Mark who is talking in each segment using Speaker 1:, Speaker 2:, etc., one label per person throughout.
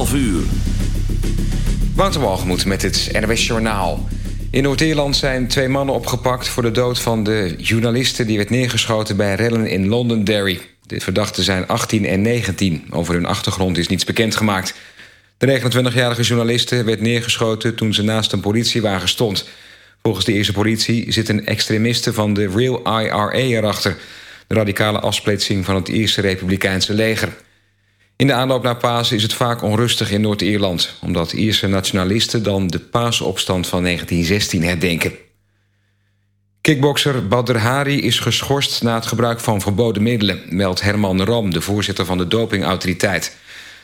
Speaker 1: 11 uur.
Speaker 2: Wouter met het NWS Journaal. In Noord-Ierland zijn twee mannen opgepakt voor de dood van de journaliste... die werd neergeschoten bij rellen in Londonderry. De verdachten zijn 18 en 19. Over hun achtergrond is niets bekendgemaakt. De 29-jarige journaliste werd neergeschoten toen ze naast een politiewagen stond. Volgens de Ierse politie zitten extremisten van de Real IRA erachter... de radicale afsplitsing van het Ierse Republikeinse leger... In de aanloop naar Pasen is het vaak onrustig in Noord-Ierland... omdat Ierse nationalisten dan de paasopstand van 1916 herdenken. Kickbokser Badr Hari is geschorst na het gebruik van verboden middelen... meldt Herman Ram, de voorzitter van de dopingautoriteit.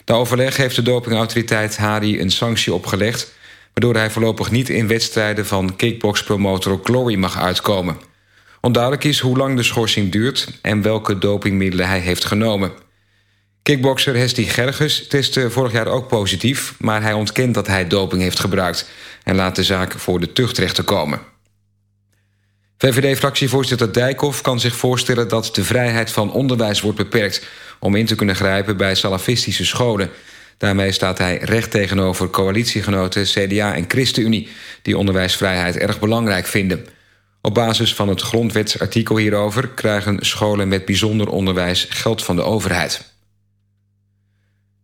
Speaker 2: De overleg heeft de dopingautoriteit Hari een sanctie opgelegd... waardoor hij voorlopig niet in wedstrijden van kickboxpromotor Glory mag uitkomen. Onduidelijk is hoe lang de schorsing duurt... en welke dopingmiddelen hij heeft genomen... Kickbokser Hesti Gerges testte vorig jaar ook positief... maar hij ontkent dat hij doping heeft gebruikt... en laat de zaak voor de tuchtrechter komen. VVD-fractievoorzitter Dijkhoff kan zich voorstellen... dat de vrijheid van onderwijs wordt beperkt... om in te kunnen grijpen bij salafistische scholen. Daarmee staat hij recht tegenover coalitiegenoten CDA en ChristenUnie... die onderwijsvrijheid erg belangrijk vinden. Op basis van het grondwetsartikel hierover... krijgen scholen met bijzonder onderwijs geld van de overheid.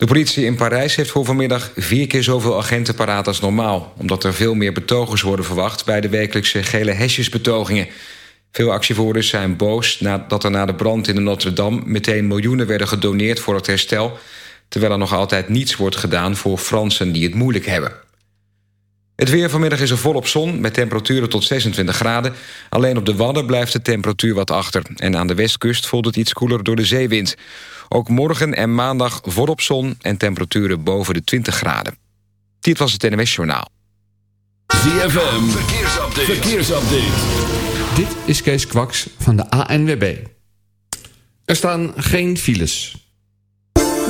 Speaker 2: De politie in Parijs heeft voor vanmiddag vier keer zoveel agenten paraat als normaal... omdat er veel meer betogers worden verwacht... bij de wekelijkse gele hesjesbetogingen. Veel actievoerders zijn boos nadat er na de brand in de Notre-Dame... meteen miljoenen werden gedoneerd voor het herstel... terwijl er nog altijd niets wordt gedaan voor Fransen die het moeilijk hebben. Het weer vanmiddag is er volop zon, met temperaturen tot 26 graden. Alleen op de Wadden blijft de temperatuur wat achter. En aan de westkust voelt het iets koeler door de zeewind. Ook morgen en maandag volop zon en temperaturen boven de 20 graden. Dit was het NWS Journaal.
Speaker 1: ZFM, verkeersupdate. verkeersupdate.
Speaker 3: Dit is Kees Kwaks van de ANWB. Er staan geen files.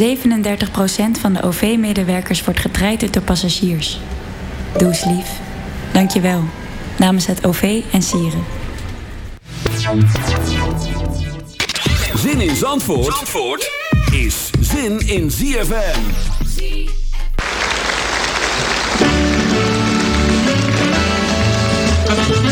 Speaker 4: 37% van de OV-medewerkers wordt getraind door passagiers. Doe eens lief. Dank je wel. Namens het OV en Sieren.
Speaker 1: Zin in Zandvoort, Zandvoort is zin in ZFM.
Speaker 5: We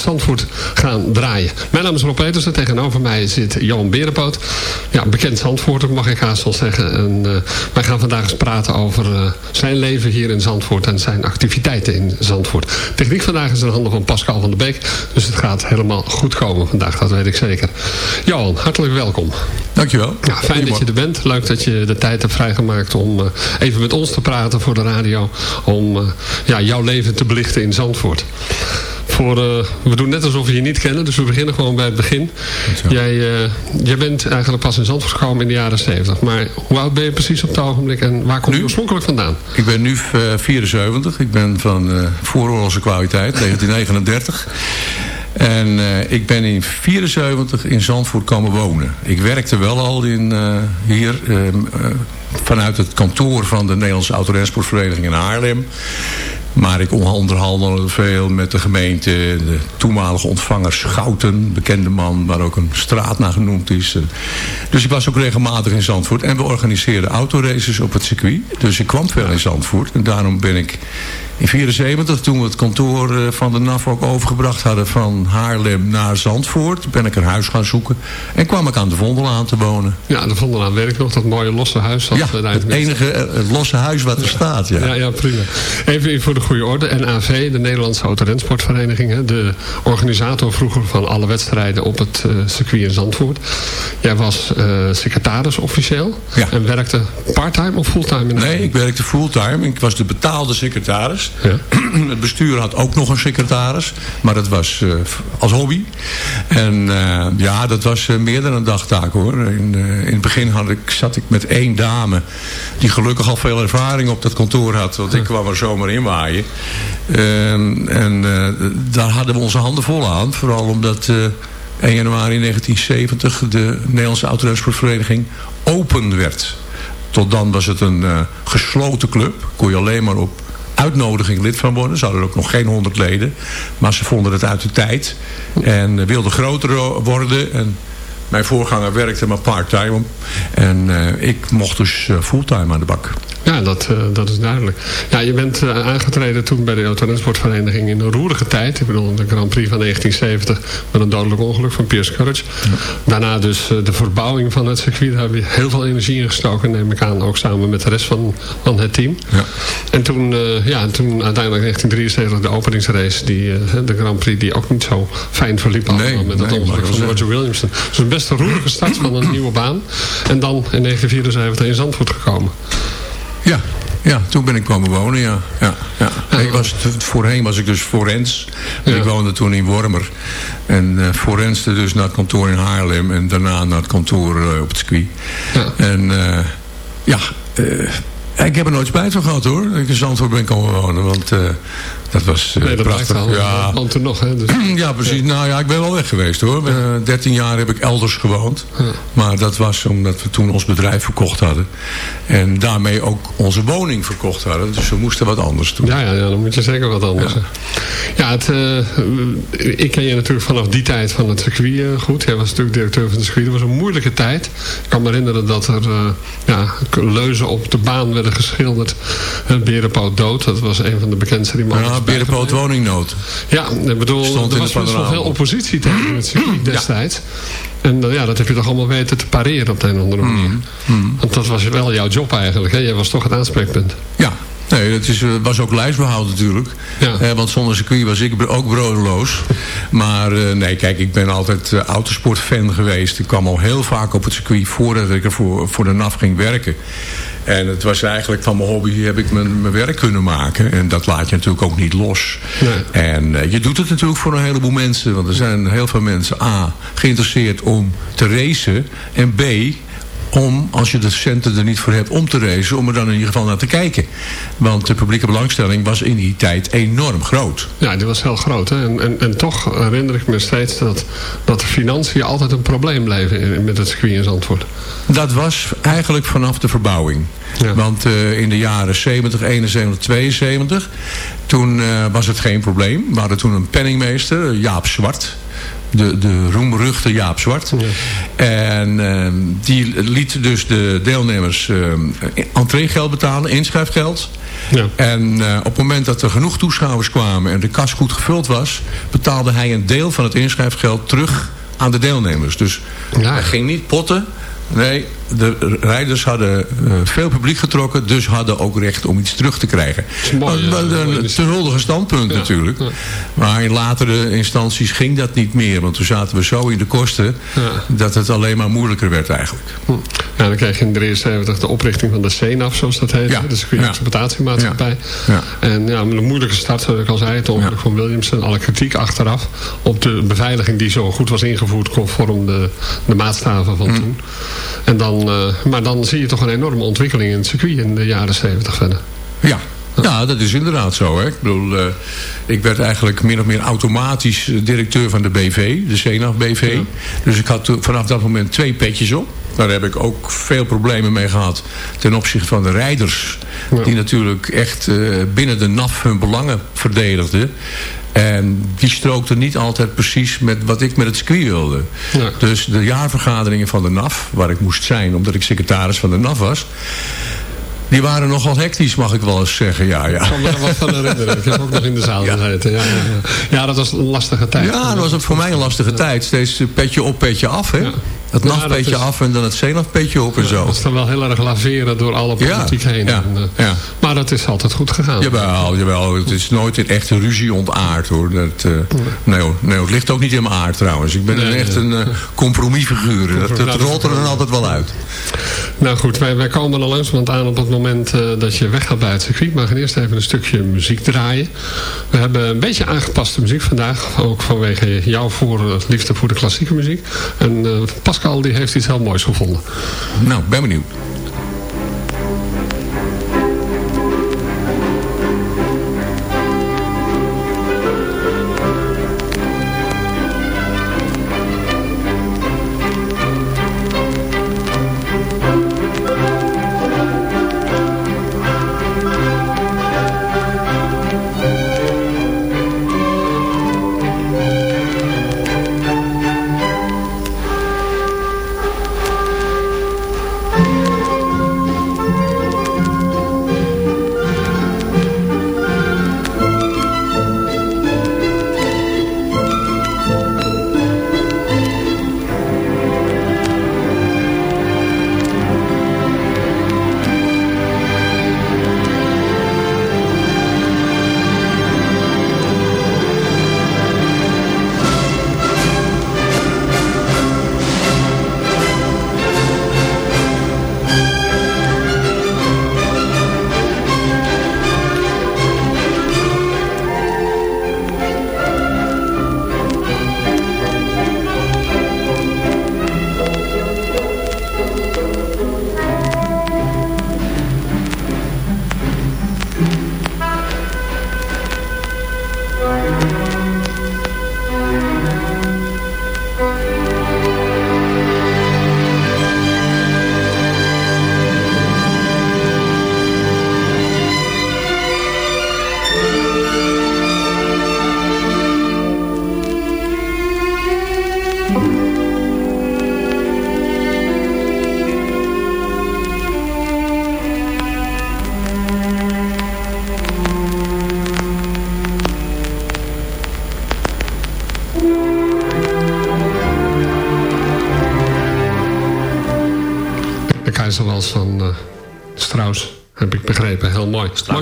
Speaker 6: Zandvoort gaan draaien. Mijn naam is Rob Petersen. Tegenover mij zit Johan Berenpoot. Ja, bekend Zandvoort, mag ik haast wel zeggen. En, eh, wij gaan vandaag eens praten over eh, zijn leven hier in Zandvoort. En zijn activiteiten in Zandvoort. Techniek vandaag is in handen van Pascal van der Beek. Dus het gaat helemaal goed komen vandaag, dat weet ik zeker. Johan, hartelijk welkom.
Speaker 7: Dankjewel.
Speaker 6: Ja, fijn dat je er bent. Leuk dat je de tijd hebt vrijgemaakt om uh, even met ons te praten voor de radio. Om ja, jouw leven te belichten in Zandvoort. Voor, uh, we doen net alsof we je niet kennen, dus we beginnen gewoon bij het begin. Jij, jij bent eigenlijk pas in Zandvoort gekomen in de jaren 70. Maar hoe oud ben je precies op het ogenblik en waar kom je oorspronkelijk vandaan?
Speaker 7: Ik ben nu 74. Ik ben van vooroorlogse kwaliteit, 1939. En uh, ik ben in 74 in Zandvoort komen wonen. Ik werkte wel al in, uh, hier uh, vanuit het kantoor van de Nederlandse Autorensportvereniging in Haarlem. Maar ik onderhandelde veel met de gemeente, de toenmalige ontvanger Schouten, bekende man, waar ook een straat naar genoemd is. Dus ik was ook regelmatig in Zandvoort. En we organiseerden autoraces op het circuit. Dus ik kwam veel in Zandvoort. En daarom ben ik in 74, toen we het kantoor van de NAF ook overgebracht hadden van Haarlem naar Zandvoort, ben ik een huis gaan zoeken. En kwam ik aan de Vondelaan te wonen.
Speaker 6: Ja, de Vondelaan werkt nog, dat mooie losse huis. Dat
Speaker 7: ja, het enige uh, losse huis wat er staat. Ja.
Speaker 6: ja, ja, prima. Even voor de goede orde. NAV, de Nederlandse Autorensportvereniging, de organisator vroeger van alle wedstrijden op het uh, circuit in Zandvoort. Jij was uh, secretaris officieel
Speaker 7: ja.
Speaker 6: en werkte parttime of fulltime? In
Speaker 7: nee, ik werkte fulltime. Ik was de betaalde secretaris.
Speaker 6: Ja.
Speaker 7: Het bestuur had ook nog een secretaris. Maar dat was uh, als hobby. En uh, ja, dat was uh, meer dan een dagtaak hoor. In, in het begin had ik, zat ik met één dame. Die gelukkig al veel ervaring op dat kantoor had. Want ik kwam er zomaar in waaien. en daar hadden we onze handen vol aan. Vooral omdat... 1 januari 1970 de Nederlandse Autorensportvereniging open werd. Tot dan was het een gesloten club. Kon je alleen maar op uitnodiging lid van worden. Ze hadden ook nog geen honderd leden. Maar ze vonden het uit de tijd. En wilden groter worden. En mijn voorganger werkte maar part-time. En uh, ik mocht dus uh, fulltime aan de bak.
Speaker 6: Ja, dat, uh, dat is duidelijk. Ja, je bent aangetreden toen bij de Autorensportvereniging in een roerige tijd. Ik bedoel, de Grand Prix van 1970 met een dodelijk ongeluk van Piers Courage. Ja. Daarna dus de verbouwing van het circuit. Daar heb je heel veel energie in gestoken, neem ik aan. Ook samen met de rest van, van het team.
Speaker 7: Ja.
Speaker 6: En toen, ja, toen uiteindelijk 1973 de openingsrace. Die, de Grand Prix die ook niet zo fijn verliep.
Speaker 7: Nee,
Speaker 6: met dat
Speaker 7: nee,
Speaker 6: ongeluk van Roger Williamson. Dus best een roerige start van een nieuwe baan. En dan in 1974 in Zandvoort gekomen.
Speaker 7: Ja, ja, toen ben ik komen wonen, ja. ja, ja. ik was, voorheen was ik dus forens. Ja. Ik woonde toen in Wormer. En uh, forenste dus naar het kantoor in Haarlem. En daarna naar het kantoor uh, op het circuit.
Speaker 6: Ja.
Speaker 7: En uh, ja, ik heb er nooit spijt van gehad hoor. Dat ik in Zandvoort ben komen wonen. Want dat was
Speaker 6: nee, dat
Speaker 7: prachtig.
Speaker 6: Al,
Speaker 7: ja.
Speaker 6: Want toen nog, hè? Dus.
Speaker 7: ja, precies. Ja. Nou ja, ik ben wel weg geweest hoor. Ja. 13 jaar heb ik elders gewoond.
Speaker 6: Ja.
Speaker 7: Maar dat was omdat we toen ons bedrijf verkocht hadden. En daarmee ook onze woning verkocht hadden. Dus we moesten wat anders doen.
Speaker 6: Ja, ja, ja dan moet je zeker wat anders. Ja, ja het, uh, ik ken je natuurlijk vanaf die tijd van het circuit uh, goed. Jij was natuurlijk directeur van het circuit. Het was een moeilijke tijd. Ik kan me herinneren dat er uh, ja, leuzen op de baan werden geschilderd. Berenpoot dood. Dat was een van de bekendste die mannen.
Speaker 7: Ja, Berenpoot woningnood.
Speaker 6: Ja, ik bedoel,
Speaker 7: Stond
Speaker 6: er was best wel veel oppositie tegen het circuit destijds. En ja, dat heb je toch allemaal weten te pareren op de een of andere manier.
Speaker 7: Mm. Mm.
Speaker 6: Want dat was wel jouw job eigenlijk. Hè? Jij was toch het aanspreekpunt.
Speaker 7: Ja, Nee, dat is, eh, was ook lijstbehoud natuurlijk. Eh, want zonder circuit was ik ook broodeloos. Maar eh, nee, kijk, ik ben altijd eh, autosportfan geweest. Ik kwam al heel vaak op het circuit voordat ik er voor, voor de NAF ging werken. En het was eigenlijk van mijn hobby heb ik mijn, mijn werk kunnen maken. En dat laat je natuurlijk ook niet los. En eh, je doet het natuurlijk voor een heleboel mensen. Want er zijn heel veel mensen A, geïnteresseerd om te racen. En B, om, als je de centen er niet voor hebt om te racen... om er dan in ieder geval naar te kijken. Want de publieke belangstelling was in die tijd enorm groot.
Speaker 6: Ja, die was heel groot. Hè? En, en, en toch herinner ik me steeds dat, dat de financiën altijd een probleem bleven met het circuit in Zandvoort.
Speaker 7: Dat was eigenlijk vanaf de verbouwing. Want eh, in de jaren 70, 71, 72... toen eh, was het geen probleem. We hadden toen een penningmeester, Jaap Zwart... De, de roemruchte Jaap Zwart. En eh, die liet dus de deelnemers eh entreegeld betalen, inschrijfgeld. En eh, op het moment dat er genoeg toeschouwers kwamen en de kas goed gevuld was... betaalde hij een deel van het inschrijfgeld terug aan de deelnemers. Dus hij ging niet potten. Nee, de rijders hadden eh, veel publiek getrokken... dus hadden ook recht om iets terug te krijgen.
Speaker 6: mooi,
Speaker 7: Dat
Speaker 6: ja,
Speaker 7: een te huldige standpunt natuurlijk. Maar in latere instanties ging dat niet meer. Want toen zaten we zo in de kosten... dat het alleen maar moeilijker werd eigenlijk.
Speaker 6: Ja, dan kreeg je in 73 de oprichting van de CENAF, zoals dat heet. De circuit-exploitatiemaatschappij. En ja, een moeilijke start, zoals ik al zei, het ongeluk van Williamson. Alle kritiek achteraf op de beveiliging die zo goed was ingevoerd... conform de, de maatstaven van toen. En dan, eh, maar dan zie je toch een enorme ontwikkeling in het circuit in de jaren 70 verder.
Speaker 7: Ja. Ja, dat is inderdaad zo. Hè. Ik bedoel, eh, ik werd eigenlijk min of meer automatisch eh, directeur van de BV, de CNAF BV. Dus ik had vanaf dat moment twee petjes op. Daar heb ik ook veel problemen mee gehad ten opzichte van de rijders. Die natuurlijk echt binnen de NAF hun belangen verdedigden. En die strookten niet altijd precies met wat ik met het circuit wilde. Dus de jaarvergaderingen van de NAF, waar ik moest zijn omdat ik secretaris van de NAF was... Die waren nogal hectisch, mag ik wel eens zeggen. Ja, ja.
Speaker 6: Ik kan me er wat van herinneren. Ik heb ook nog in de zaal gezeten. Ja, ja, ja. ja, dat was een lastige tijd.
Speaker 7: Ja, dat was voor mij een lastige tijd. Steeds petje op, petje af. Hè? Het
Speaker 6: Ja, dat is-
Speaker 7: af en dan het CNAF-petje op en zo.
Speaker 6: Dat is dan wel heel erg laveren door alle politiek heen.
Speaker 7: ja,
Speaker 6: En, eh, Maar dat is altijd goed gegaan.
Speaker 7: Jawel, jawel, het is nooit in echte ruzie ontaard hoor. Dat, eh, nee, hoor. nee, het ligt ook niet in mijn aard trouwens. Ik ben een
Speaker 6: Nee,
Speaker 7: echt een eh, compromisfiguur. Dat, dat
Speaker 6: dat-
Speaker 7: rolt er dan altijd wel uit.
Speaker 6: Nou goed, wij, wij komen er langzamerhand aan op het moment dat je weggaat bij het circuit. Maar we gaan eerst even een stukje muziek draaien. We hebben een beetje aangepaste muziek vandaag. Ook vanwege jouw voor, liefde voor de klassieke muziek. En eh, Pascal die heeft iets heel moois gevonden.
Speaker 7: Nou, ben benieuwd.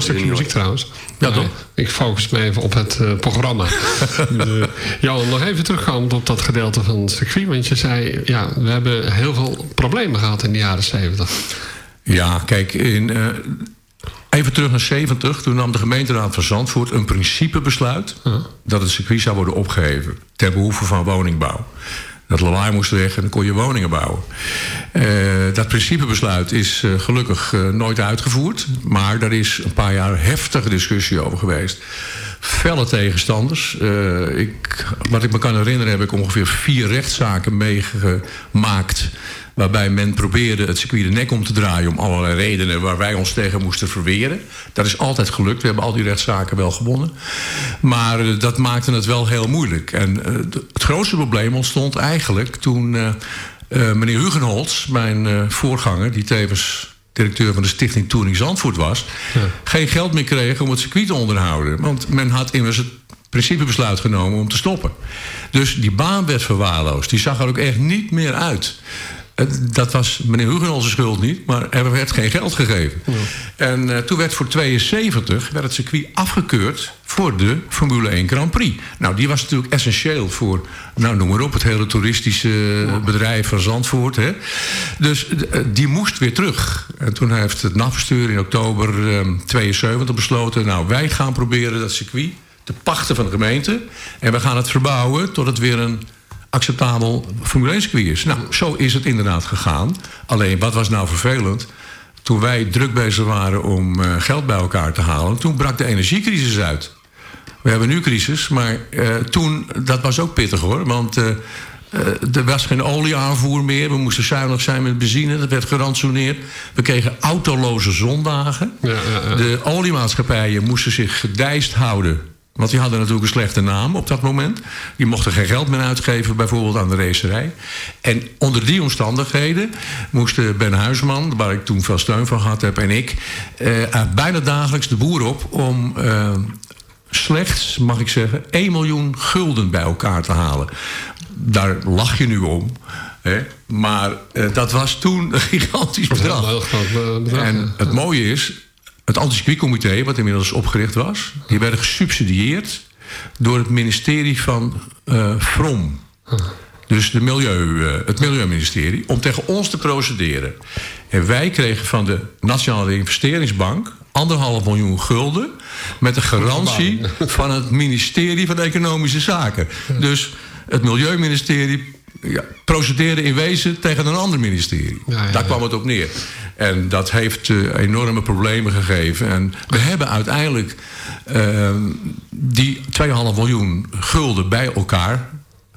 Speaker 6: Stukje muziek trouwens.
Speaker 7: Ja, toch?
Speaker 6: Ik focus me even op het eh, programma. uh, Jan, nog even terugkomend op dat gedeelte van het circuit. Want je zei, ja, we hebben heel veel problemen gehad in de jaren 70.
Speaker 7: Ja, kijk, in, eh, even terug naar 70. Toen nam de gemeenteraad van Zandvoort een principebesluit... dat het circuit zou worden opgeheven ter behoeve van woningbouw. Dat lawaai moest weg en dan kon je woningen bouwen. Eh, dat principebesluit is eh, gelukkig eh, nooit uitgevoerd. Maar daar is een paar jaar heftige discussie over geweest. Felle tegenstanders. Ik, wat ik me kan herinneren heb ik ongeveer vier rechtszaken meegemaakt... waarbij men probeerde het circuit de nek om te draaien... om allerlei redenen waar wij ons tegen moesten verweren. Dat is altijd gelukt. We hebben al die rechtszaken wel gewonnen. Maar dat maakte het wel heel moeilijk. En het grootste probleem ontstond eigenlijk toen... eh, meneer Hugenholz, mijn eh, voorganger... die tevens directeur van de stichting Touring Zandvoort was... geen geld meer kreeg om het circuit te onderhouden. Want men had immers het principebesluit genomen om te stoppen. Dus die baan werd verwaarloosd. Die zag er ook echt niet meer uit. Eh, Dat was meneer Hugenholz schuld niet, maar er werd geen geld gegeven. En toen werd voor 72 werd het circuit afgekeurd voor de Formule 1 Grand Prix. Nou, die was natuurlijk essentieel voor, nou noem maar op, het hele toeristische bedrijf van Zandvoort. Hè. Dus eh, die moest weer terug. En toen heeft het NAF-bestuur in oktober eh, 72 besloten, nou wij gaan proberen dat circuit te pachten van de gemeente. En we gaan het verbouwen tot het weer een acceptabel Formule 1 circuit is. Nou, zo is het inderdaad gegaan. Alleen, wat was nou vervelend? Toen wij druk bezig waren om eh, geld bij elkaar te halen... toen brak de energiecrisis uit. We hebben nu crisis, maar eh, toen, dat was ook pittig hoor. Want eh, eh, er was geen olieaanvoer meer. We moesten zuinig zijn met benzine. Dat werd gerantsoeneerd. We kregen autoloze zondagen. De oliemaatschappijen moesten zich gedijst houden. Want die hadden natuurlijk een slechte naam op dat moment. Die mochten geen geld meer uitgeven, bijvoorbeeld aan de racerij. En onder die omstandigheden moesten Ben Huisman, waar ik toen veel steun van gehad heb, en ik, eh, bijna dagelijks de boer op om eh, slechts, mag ik zeggen, 1 miljoen gulden bij elkaar te halen. Daar lach je nu om. Hè? Maar eh, dat was toen een gigantisch bedrag.
Speaker 6: Een heel groot eh, bedrag,
Speaker 7: En
Speaker 6: ja.
Speaker 7: het mooie is, het anticircuitcomité, wat inmiddels opgericht was... die werden gesubsidieerd door het ministerie van eh From. Dus de milieu, het Milieuministerie, om tegen ons te procederen. En wij kregen van de Nationale Investeringsbank anderhalf miljoen gulden... met de garantie van het ministerie van Economische Zaken. Dus het Milieuministerie ja, procedeerde in wezen tegen een ander ministerie. Daar kwam het op neer. En dat heeft eh, enorme problemen gegeven. En we hebben uiteindelijk eh, die 2,5 miljoen gulden bij elkaar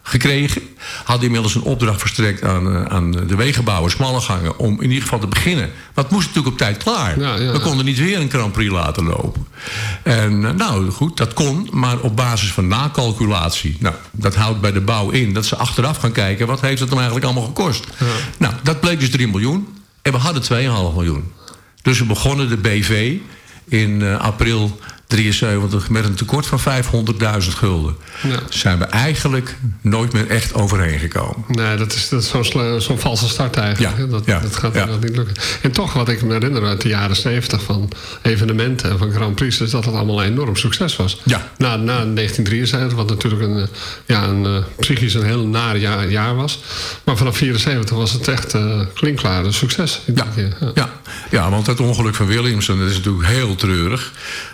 Speaker 7: gekregen. Hadden inmiddels een opdracht verstrekt aan, eh, aan de wegenbouwers, Smallegangen... om in ieder geval te beginnen. Het moest natuurlijk op tijd klaar. We konden niet weer een Grand Prix laten lopen. En eh, nou, goed, dat kon, maar op basis van nakalculatie. Nou, dat houdt bij de bouw in dat ze achteraf gaan kijken... wat heeft het hem eigenlijk allemaal gekost? Nou, dat bleek dus 3 miljoen. En we hadden 2,5 miljoen. Dus we begonnen de BV in eh, april 73 met een tekort van 500.000 gulden.
Speaker 6: Ja.
Speaker 7: Zijn we eigenlijk nooit meer echt overheen gekomen.
Speaker 6: Nee, dat is, dat is zo'n valse start eigenlijk.
Speaker 7: Ja.
Speaker 6: Dat,
Speaker 7: ja,
Speaker 6: dat gaat inderdaad niet lukken. En toch, wat ik me herinner uit de jaren 70 van evenementen en van Grand Prix... is dat het allemaal een enorm succes was.
Speaker 7: Ja.
Speaker 6: Na, na 1973, wat natuurlijk een, ja, een, eh, psychisch een heel naar jaar, jaar was. Maar vanaf 74 was het echt eh klinkklaar een succes. Ja.
Speaker 7: Ja, ja, want het ongeluk van Williamson dat is natuurlijk heel treurig.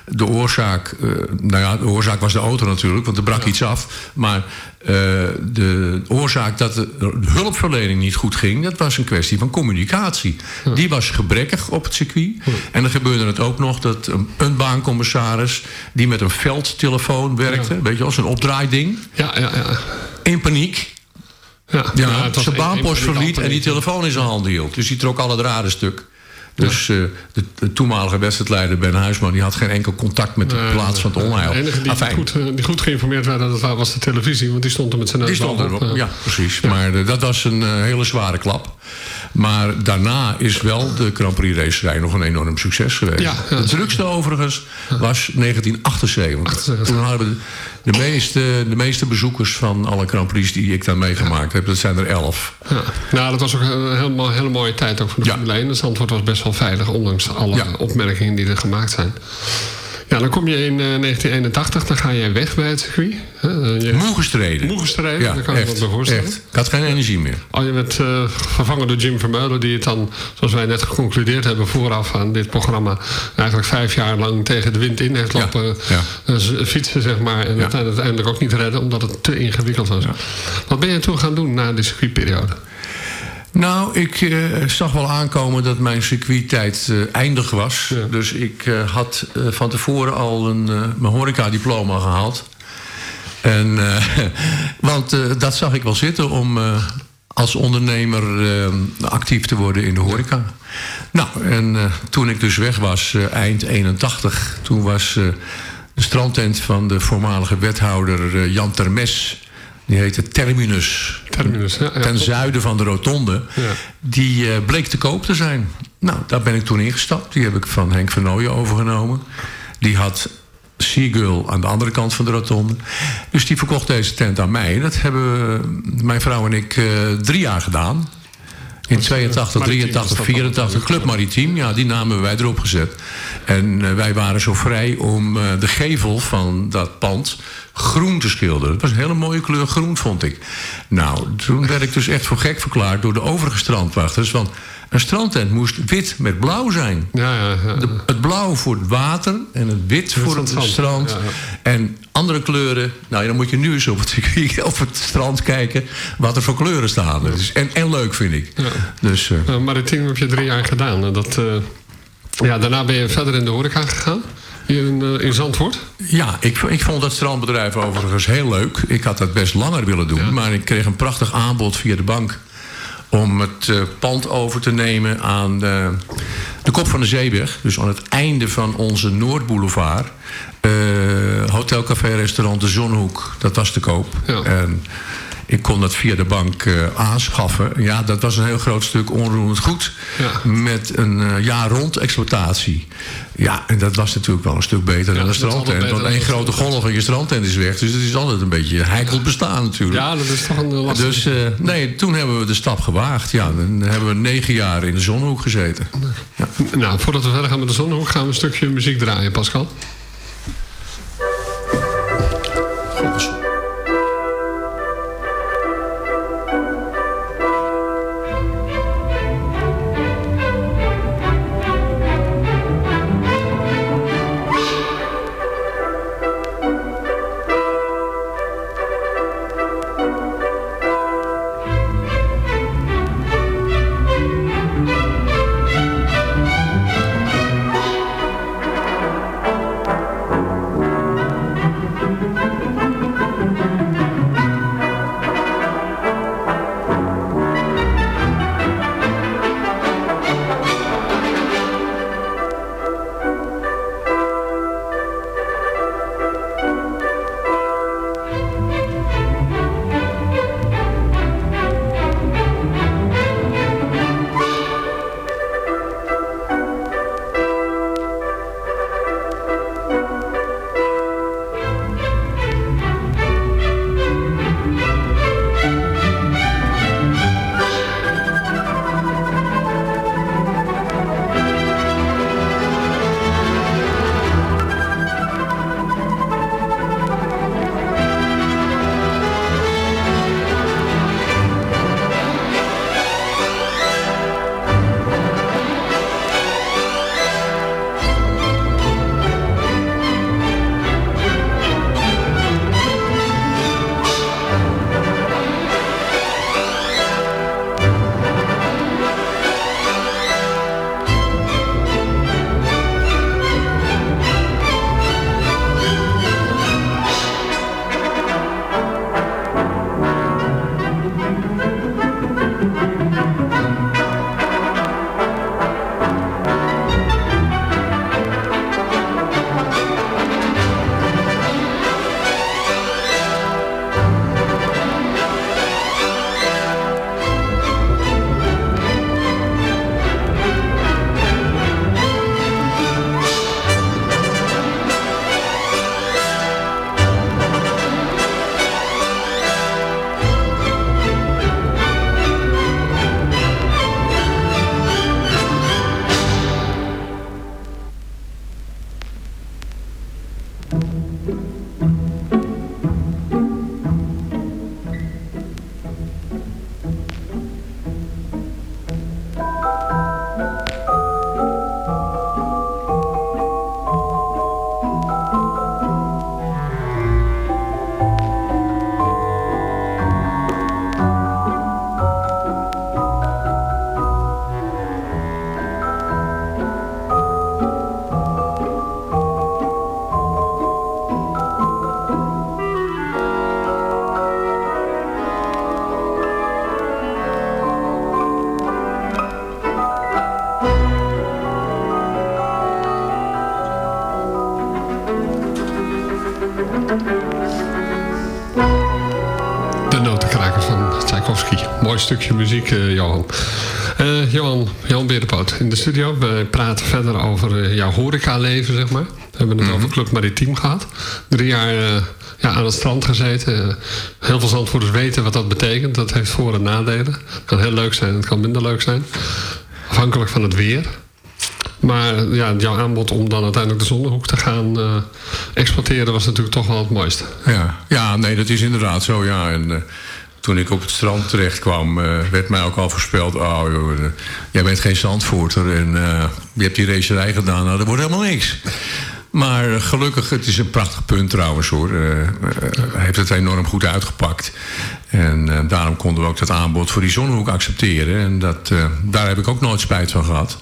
Speaker 7: De oorzaak, eh, nou ja, de oorzaak was de auto natuurlijk, want er brak iets af. Maar eh, de oorzaak dat de hulpverlening niet goed ging, dat was een kwestie van communicatie. Die was gebrekkig op het circuit. En dan gebeurde het ook nog dat een, een baancommissaris die met een veldtelefoon werkte, weet je wel, zo'n opdraaiding.
Speaker 6: Ja, ja, ja.
Speaker 7: In paniek.
Speaker 6: Ja,
Speaker 7: Ja,
Speaker 6: ja,
Speaker 7: zijn
Speaker 6: een-
Speaker 7: baanpost
Speaker 6: een- een-
Speaker 7: verliet en die telefoon in zijn handen hield. Dus die trok alle draden stuk. Dus eh, de, de toenmalige wedstrijdleider Ben Huisman... die had geen enkel contact met de
Speaker 6: Nee,
Speaker 7: plaats van het onheil.
Speaker 6: De enige die,
Speaker 7: Afijn,
Speaker 6: goed, eh, die goed geïnformeerd werd, dat het was de televisie. Want die stond er met zijn neus
Speaker 7: die stond erop. Ja, precies. Maar eh, dat was een hele zware klap. Maar daarna is wel de Grand Prix racerij nog een enorm succes geweest.
Speaker 6: Ja, ja,
Speaker 7: het drukste overigens was 1978. Toen hadden we de meeste, de meeste bezoekers van alle Grand Prix die ik daar meegemaakt heb. Dat zijn er elf.
Speaker 6: Ja. Nou, dat was ook een helemaal, hele mooie tijd ook voor de Formule 1. Dus antwoord was best wel veilig, ondanks alle opmerkingen die er gemaakt zijn. Ja, dan kom je in eh, 1981, dan ga jij weg bij het circuit. Hè? Je-
Speaker 7: Moe gestreden.
Speaker 6: Moe gestreden,
Speaker 7: Ja,
Speaker 6: daar kan ik me
Speaker 7: echt,
Speaker 6: wat bij voorstellen.
Speaker 7: echt. Ik had geen energie meer.
Speaker 6: Oh, je werd eh, vervangen door Jim Vermeulen, die het dan, zoals wij net geconcludeerd hebben vooraf aan dit programma, eigenlijk vijf jaar lang tegen de wind in heeft lopen eh, fietsen, zeg maar. En het uiteindelijk ook niet redden, omdat het te ingewikkeld was. Wat ben je toen gaan doen na de circuitperiode?
Speaker 7: Nou, ik eh, zag wel aankomen dat mijn circuittijd eh, eindig was. Dus ik eh, had van tevoren al een, mijn horeca-diploma gehaald. En, want dat zag ik wel zitten om als ondernemer actief te worden in de horeca. Nou, en toen ik dus weg was, eind 81... toen was de strandtent van de voormalige wethouder Jan Termes... die heette Terminus.
Speaker 6: Terminus, ja. ja.
Speaker 7: Ten zuiden van de rotonde. Die eh, bleek te koop te zijn. Nou, daar ben ik toen ingestapt. Die heb ik van Henk Vernooyen overgenomen. Die had Seagull aan de andere kant van de rotonde. Dus die verkocht deze tent aan mij. Dat hebben mijn vrouw en ik eh, drie jaar gedaan. In 82,
Speaker 6: Maritiem
Speaker 7: 83,
Speaker 6: is dat
Speaker 7: 84. Club Maritiem, ja, die namen wij erop gezet. En eh, wij waren zo vrij om eh, de gevel van dat pand groen te schilderen. Het was een hele mooie kleur groen, vond ik. Nou, toen werd ik dus echt voor gek verklaard door de overige strandwachters. Want een strandtent moest wit met blauw zijn.
Speaker 6: Ja, ja, ja.
Speaker 7: De- het blauw voor het water en het wit voor het
Speaker 6: het
Speaker 7: strand. En andere kleuren, nou dan moet je nu eens op het, op het strand kijken wat er voor kleuren staan. Dus, en, en leuk vind ik. Dus,
Speaker 6: Uh, Maritiem heb je drie jaar gedaan. Dat, ja, daarna ben je verder in de horeca gegaan. Hier in, eh, in Zandvoort.
Speaker 7: Ja, ik, ik vond dat strandbedrijf overigens heel leuk. Ik had dat best langer willen doen. Maar ik kreeg een prachtig aanbod via de bank... om het eh, pand over te nemen aan de, de kop van de Zeeweg. Dus aan het einde van onze Noordboulevard. Eh Hotel, café, restaurant De Zonhoek. Dat was te koop. En ik kon dat via de bank eh, aanschaffen. Ja, dat was een heel groot stuk onroerend goed. Met een eh, jaar rond exploitatie. Ja, en dat was natuurlijk wel een stuk beter dan een strandtent. Want
Speaker 6: dan
Speaker 7: één grote golf en je strandtent is weg. Dus het is altijd een beetje een heikel bestaan natuurlijk.
Speaker 6: Ja, dat is toch een lastig.
Speaker 7: Dus eh, nee, toen hebben we de stap gewaagd. Ja, dan hebben we negen jaar in de zonhoek gezeten.
Speaker 6: Nou, voordat we verder gaan met de zonnehoek... gaan we een stukje muziek draaien, Pascal. Stukje muziek, eh, Johan. Eh, Johan, Johan Berenpoot in de studio. We praten verder over eh, jouw horecaleven, zeg maar. We hebben het over Club Maritiem gehad. Drie jaar ja, aan het strand gezeten. Heel veel zandvoerders weten wat dat betekent. Dat heeft voor- en nadelen. Het kan heel leuk zijn, het kan minder leuk zijn. Afhankelijk van het weer. Maar ja, jouw aanbod om dan uiteindelijk de Zonnehoek te gaan exploiteren... was natuurlijk toch wel het mooiste.
Speaker 7: Ja, ja nee, dat is inderdaad zo, ja. En toen ik op het strand terecht kwam, eh, werd mij ook al voorspeld... oh joh, eh, jij bent geen zandvoerter en eh, je hebt die racerij gedaan. Nou, dat wordt helemaal niks. Maar gelukkig, het is een prachtig punt trouwens hoor. Hij heeft het enorm goed uitgepakt. En daarom konden we ook dat aanbod voor die zonnehoek accepteren. En dat, daar heb ik ook nooit spijt van gehad.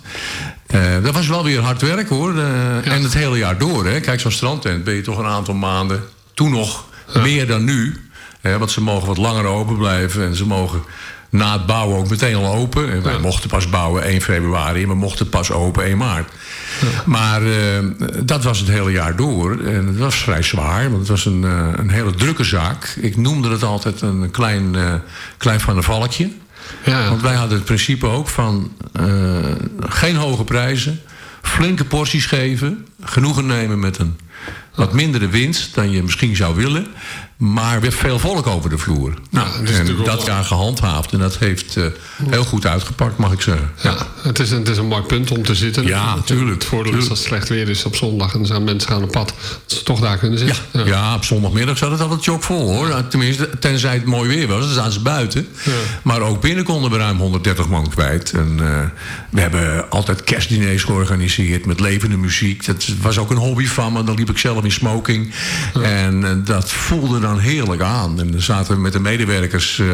Speaker 7: Eh, dat was wel weer hard werk hoor. En het hele jaar door. Hè. Kijk, zo'n strandtent ben je toch een aantal maanden. Toen nog meer dan nu. Hè, want ze mogen wat langer open blijven. En ze mogen na het bouwen ook meteen al open. En wij mochten pas bouwen 1 februari. En we mochten pas open 1 maart. Maar eh, dat was het hele jaar door. En het was vrij zwaar. Want het was een, eh, een hele drukke zaak. Ik noemde het altijd een klein, eh, klein van een valkje. Want wij hadden het principe ook van geen hoge prijzen, flinke porties geven, genoegen nemen met een wat mindere winst dan je misschien zou willen, maar weer veel volk over de vloer. Nou, en dat jaar gehandhaafd en dat heeft eh, heel goed uitgepakt, mag ik zeggen.
Speaker 6: Ja, het is, een, het is een mooi punt om te zitten.
Speaker 7: Ja, tuurlijk.
Speaker 6: Het voordeel is als het slecht weer is op zondag en er zijn mensen gaan op pad, dat ze toch daar kunnen zitten.
Speaker 7: Ja, ja, op zondagmiddag zat het altijd chockvol hoor. Tenminste, tenzij het mooi weer was, dan zaten ze buiten. Maar ook binnen konden we ruim 130 man kwijt. En eh, we hebben altijd kerstdiners georganiseerd met levende muziek. Dat was ook een hobby van me. Dan liep ik zelf in smoking. En eh, dat voelde dan heerlijk aan. En dan zaten we met de medewerkers. eh,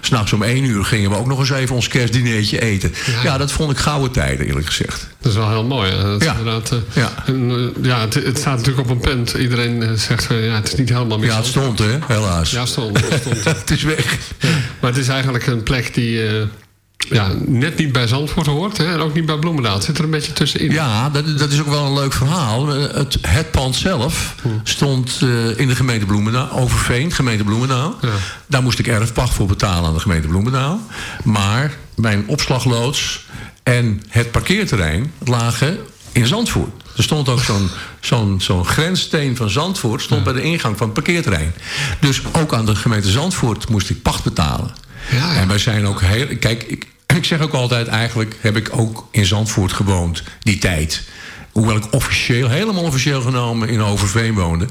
Speaker 7: S S'nachts om één uur gingen we ook nog eens even ons kerstdineetje eten. Ja, dat vond ik gouden tijden eerlijk gezegd.
Speaker 6: Dat is wel heel mooi. Dat
Speaker 7: Ja.
Speaker 6: inderdaad, eh,
Speaker 7: Ja.
Speaker 6: en, eh, ja, het, het staat natuurlijk op een punt. Iedereen eh, zegt, eh, ja, het is niet helemaal mis.
Speaker 7: Ja, het stond hè, helaas.
Speaker 6: Ja, stond. Het, stond.
Speaker 7: het is weg.
Speaker 6: Maar het is eigenlijk een plek die eh, ja, net niet bij Zandvoort hoort. Hè, en ook niet bij Bloemendaal. Het zit er een beetje tussenin.
Speaker 7: Ja, dat, dat is ook wel een leuk verhaal. Eh, Het, het pand zelf stond eh, in de gemeente Bloemendaal, Overveen, gemeente Bloemendaal. Daar moest ik erfpacht voor betalen aan de gemeente Bloemendaal. Maar mijn opslagloods en het parkeerterrein lagen in Zandvoort. Er stond ook zo'n zo'n zo'n grenssteen van Zandvoort stond bij de ingang van het parkeerterrein. Dus ook aan de gemeente Zandvoort moest ik pacht betalen. En wij zijn ook heel. Kijk, ik, ik zeg ook altijd, eigenlijk heb ik ook in Zandvoort gewoond, die tijd. Hoewel ik officieel, helemaal officieel genomen in Overveen woonde.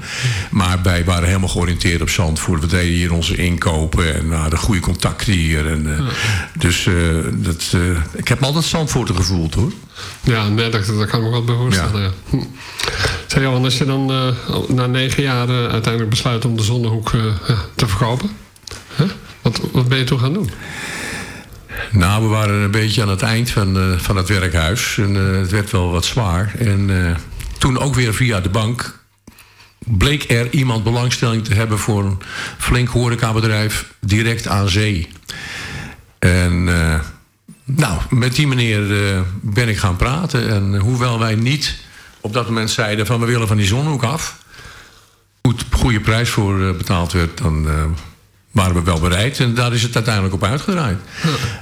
Speaker 7: Maar wij waren helemaal georiënteerd op Zandvoort. We deden hier onze inkopen en de goede contacten hier. En, eh, Dus eh, dat, eh, ik heb altijd Zandvoorter gevoeld hoor.
Speaker 6: Ja, nee, dat, dat kan ik me wel bij voorstellen. Ja. Hm. Zeg Johan, als je dan na negen jaar uiteindelijk besluit om de Zonnehoek eh, ja, te verkopen. Wat, wat ben je toen gaan doen?
Speaker 7: Nou, we waren een beetje aan het eind van, eh, van het werkhuis. En eh, het werd wel wat zwaar. En eh, toen ook weer via de bank bleek er iemand belangstelling te hebben voor een flink horecabedrijf direct aan zee. En nou, met die meneer ben ik gaan praten. En hoewel wij niet op dat moment zeiden van we willen van die zonhoek af. Goed, goede prijs voor betaald werd, dan waren we wel bereid. En daar is het uiteindelijk op uitgedraaid.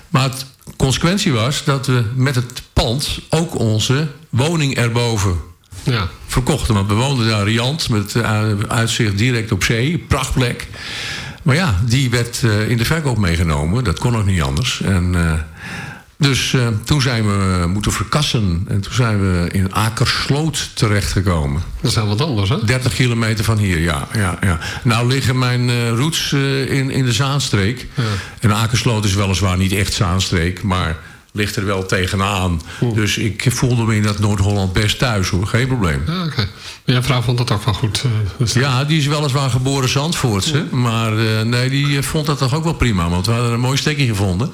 Speaker 7: Maar het consequentie was dat we met het pand ook onze woning erboven
Speaker 6: ja.
Speaker 7: verkochten. Want we woonden daar riant met eh, uitzicht direct op zee. Prachtplek. Maar ja, die werd eh, in de verkoop meegenomen. Dat kon ook niet anders. En eh, Dus eh, toen zijn we moeten verkassen. En toen zijn we in Akersloot terechtgekomen.
Speaker 6: Dat is wel wat anders, hè?
Speaker 7: 30 kilometer van hier, ja. ja, ja. Nou liggen mijn eh, roots eh, in, in de Zaanstreek. En Akersloot is weliswaar niet echt Zaanstreek, maar ligt er wel tegenaan. Dus ik voelde me in dat Noord-Holland best thuis, hoor. Geen probleem.
Speaker 6: Ja, oké. Maar jouw vrouw vond dat ook wel goed. eh, dus-
Speaker 7: Ja, die is weliswaar geboren Zandvoortse. Maar eh, nee, die eh, vond dat toch ook wel prima. Want we hadden een mooi stekje gevonden.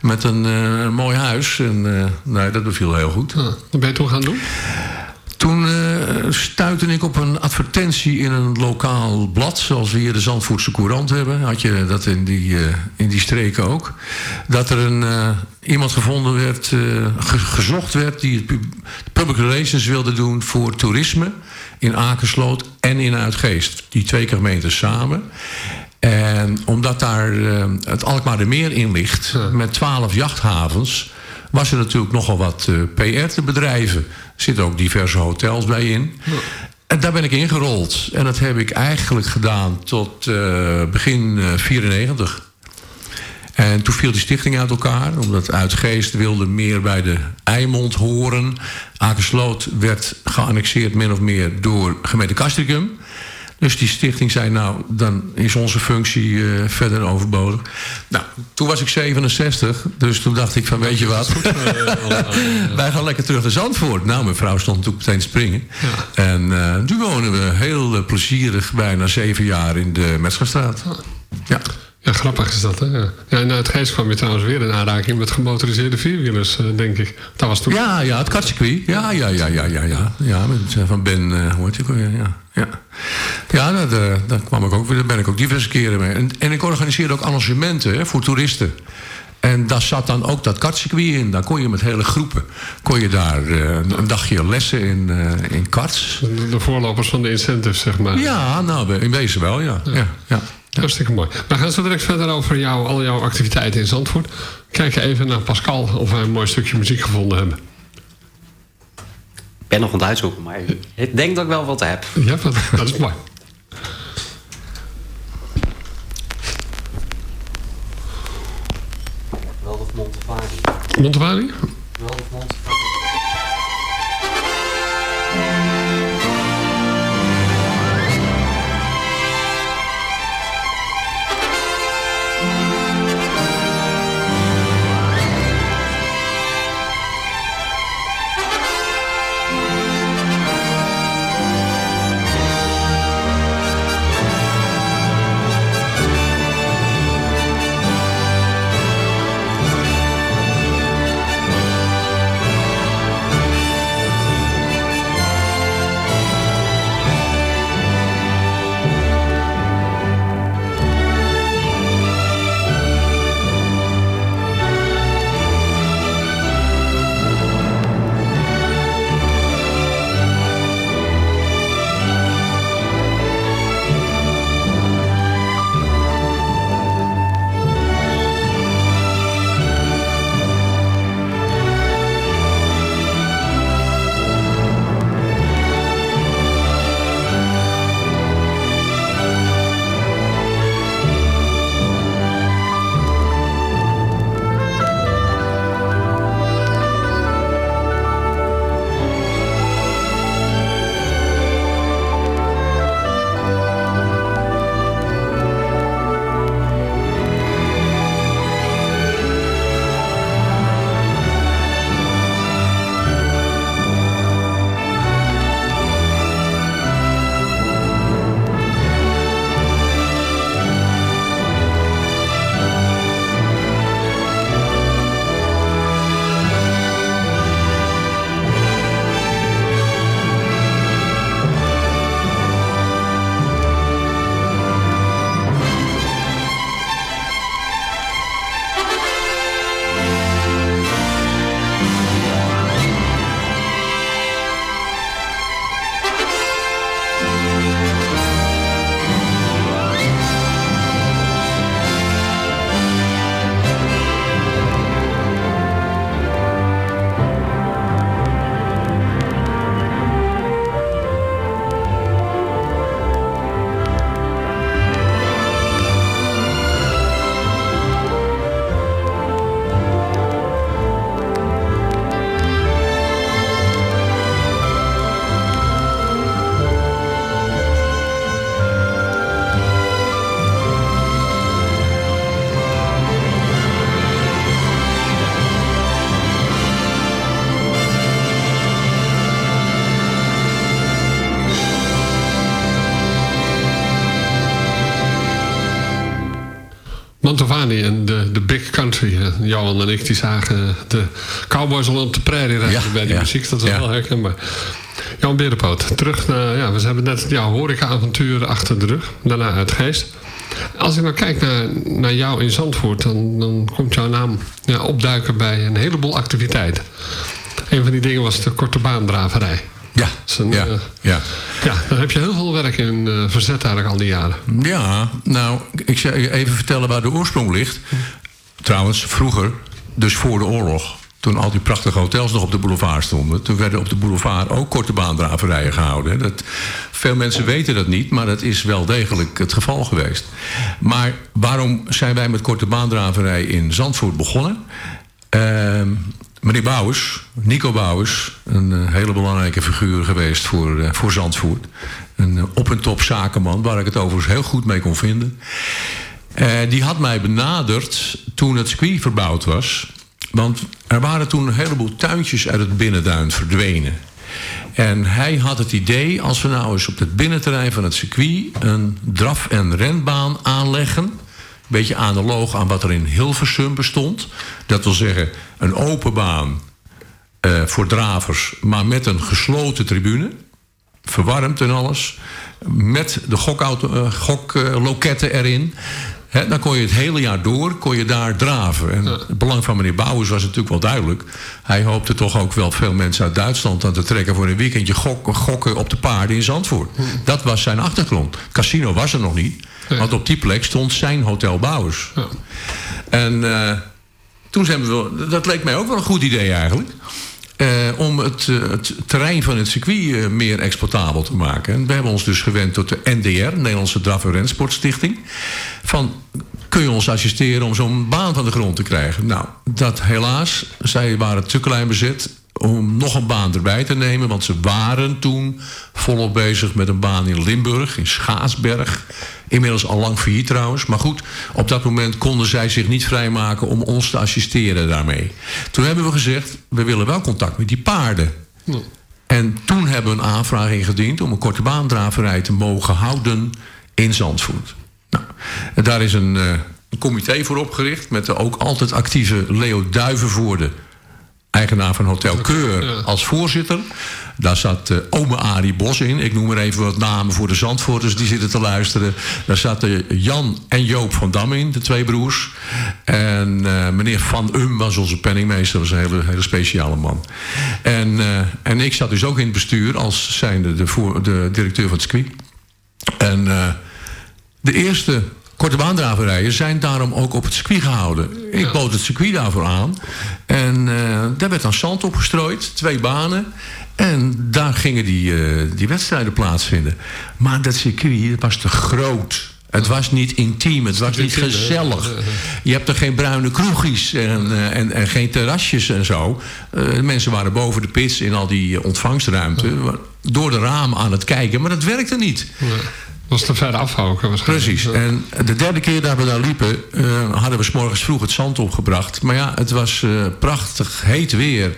Speaker 7: Met een mooi huis. En nee, dat beviel heel goed.
Speaker 6: Wat ben je toen gaan doen?
Speaker 7: Toen eh stuitte ik op een advertentie in een lokaal blad... zoals we hier de Zandvoortse Courant hebben. Had je dat in die, eh, in die streken ook. Dat er een, eh, iemand gevonden werd, ge- gezocht werd... die het public relations wilde doen voor toerisme... in Akersloot en in Uitgeest. Die twee gemeenten samen. En omdat daar het Alkmaardermeer in ligt... met twaalf jachthavens was er natuurlijk nogal wat eh, PR te bedrijven. Er zitten ook diverse hotels bij in. En daar ben ik ingerold. En dat heb ik eigenlijk gedaan tot eh, begin eh 94. En toen viel die stichting uit elkaar. Omdat Uitgeest wilde meer bij de Eimond horen. Akersloot werd geannexeerd min of meer door gemeente Castricum. Dus die stichting zei, nou, dan is onze functie eh, verder overbodig. Nou, toen was ik 67, dus toen dacht ik van, weet je wat... wij gaan lekker terug naar Zandvoort. Nou, mijn vrouw stond natuurlijk meteen te springen. En eh nu wonen we heel eh, plezierig bijna zeven jaar in de Metzgerstraat. Ja.
Speaker 6: Ja, grappig is dat, hè? Ja, ja en uit Geest kwam je trouwens weer in aanraking met gemotoriseerde vierwielers, eh, denk ik. Dat was toen...
Speaker 7: Ja, ja, het kartcircuit. Ja, ja, ja, ja, ja, ja. Ja, met, eh, van Ben, eh hoe heet die ook? Ja, ja. ja daar kwam ik ook weer, daar ben ik ook diverse keren mee. En, en ik organiseerde ook arrangementen hè, voor toeristen. En daar zat dan ook dat kartcircuit in. Daar kon je met hele groepen, kon je daar een, dagje lessen in, in karts.
Speaker 6: De, de voorlopers van de incentives, zeg maar.
Speaker 7: Ja, nou, in wezen wel, ja. ja. ja,
Speaker 6: Hartstikke mooi. We gaan zo direct verder over jou, al jouw activiteiten in Zandvoort. Kijken even naar Pascal of wij een mooi stukje muziek gevonden hebben.
Speaker 8: Ik ben nog aan het uitzoeken, maar ik denk dat ik wel wat heb.
Speaker 6: Ja, dat, dat is mooi.
Speaker 8: Waldorf Montevari.
Speaker 6: Montevari? En de, de Big Country. Johan en ik die zagen de Cowboys al op de prairie rijden
Speaker 7: Ja,
Speaker 6: bij die
Speaker 7: ja,
Speaker 6: muziek. Dat was
Speaker 7: ja.
Speaker 6: wel herkenbaar. Jan Berenpoot, terug naar... Ja, we hebben net jouw horeca-avontuur achter de rug. Daarna uit Geest. Als ik nou kijk naar, naar jou in Zandvoort... Dan, dan komt jouw naam ja, opduiken bij een heleboel activiteiten. Een van die dingen was de korte baandraverij.
Speaker 7: Ja,
Speaker 6: ja,
Speaker 7: ja.
Speaker 6: ja, daar heb je heel veel werk in eh, verzet eigenlijk al die jaren.
Speaker 7: Ja, nou, ik je even vertellen waar de oorsprong ligt. Trouwens, vroeger, dus voor de oorlog... toen al die prachtige hotels nog op de boulevard stonden... toen werden op de boulevard ook korte baandraverijen gehouden. Dat, veel mensen weten dat niet, maar dat is wel degelijk het geval geweest. Maar waarom zijn wij met korte baandraverij in Zandvoort begonnen? Ehm, meneer Bouwers, Nico Bouwers... een eh, hele belangrijke figuur geweest voor, eh, voor Zandvoort. Een eh, op- en top zakenman, waar ik het overigens heel goed mee kon vinden. Die had mij benaderd toen het circuit verbouwd was. Want er waren toen een heleboel tuintjes uit het binnenduin verdwenen. En hij had het idee, als we nou eens op het binnenterrein van het circuit... een draf- en renbaan aanleggen... beetje analoog aan wat er in Hilversum bestond. Dat wil zeggen, een open baan eh, voor dravers... maar met een gesloten tribune verwarmd en alles. Met de eh, gokloketten erin. Dan kon je het hele jaar door kon je daar draven. En Het belang van meneer Bouwers was natuurlijk wel duidelijk. Hij hoopte toch ook wel veel mensen uit Duitsland aan te trekken... voor een weekendje gok- gokken op de paarden in Zandvoort. Dat was zijn achtergrond. Casino was er nog niet. Want op die plek stond zijn Hotel Bouwers. En eh, toen zijn we wel... Dat leek mij ook wel een goed idee eigenlijk. Eh, om het, eh, het terrein van het circuit meer exploitabel te maken. En we hebben ons dus gewend tot de NDR, Nederlandse Draf- en Rensportstichting. Van, kun je ons assisteren om zo'n baan van de grond te krijgen? Nou, dat helaas, zij waren te klein bezet om nog een baan erbij te nemen. Want ze waren toen volop bezig met een baan in Limburg, in Schaatsberg. Inmiddels al lang failliet trouwens. Maar goed, op dat moment konden zij zich niet vrijmaken om ons te assisteren daarmee. Toen hebben we gezegd, we willen wel contact met die paarden. En toen hebben we een aanvraag ingediend om een korte baandraverij te mogen houden in Zandvoort. Nou, en daar is een, eh, een comité voor opgericht met de ook altijd actieve Leo Duivenvoorde, eigenaar van Hotel Keur, als voorzitter. Daar zat eh ome Arie Bos in. Ik noem maar even wat namen voor de Zandvoorters die zitten te luisteren. Daar zaten Jan en Joop van Dam in, de twee broers. En eh, meneer Van Um was onze penningmeester. Dat was een hele, hele speciale man. En, eh, en ik zat dus ook in het bestuur als zijnde de, voor, de directeur van het circuit. En de eerste korte baandraverijen zijn daarom ook op het circuit gehouden. Ik bood het circuit daarvoor aan. En eh, daar werd dan zand opgestrooid, twee banen. En daar gingen die, eh, die wedstrijden plaatsvinden. Maar dat circuit was te groot. Het was niet intiem, het was niet gezellig. Je hebt er geen bruine kroegjes en, eh, en, en geen terrasjes en zo. Mensen waren boven de pits in al die ontvangstruimte. Door de ramen aan het kijken, maar dat werkte niet.
Speaker 6: Was te ver afhouden waarschijnlijk.
Speaker 7: Precies. En de derde keer dat we daar liepen, eh, hadden we 's morgens vroeg het zand opgebracht. Maar ja, het was eh, prachtig heet weer.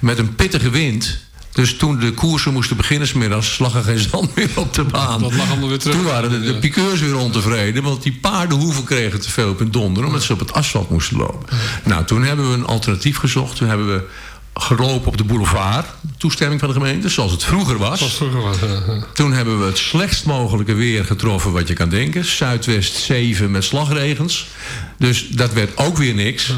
Speaker 7: Met een pittige wind. Dus toen de koersen moesten beginnen, 's middags, lag er geen zand meer op de baan.
Speaker 6: Dat lag allemaal weer terug.
Speaker 7: Toen waren de, de piqueurs weer ontevreden, want die paardenhoeven kregen te veel op hun donder, omdat ze op het asfalt moesten lopen. Nou, toen hebben we een alternatief gezocht. Toen hebben we gelopen op de boulevard, toestemming van de gemeente, zoals het vroeger was.
Speaker 6: Zoals vroeger was. ja, ja.
Speaker 7: Toen hebben we het slechtst mogelijke weer getroffen wat je kan denken. Zuidwest 7 met slagregens. Dus dat werd ook weer niks.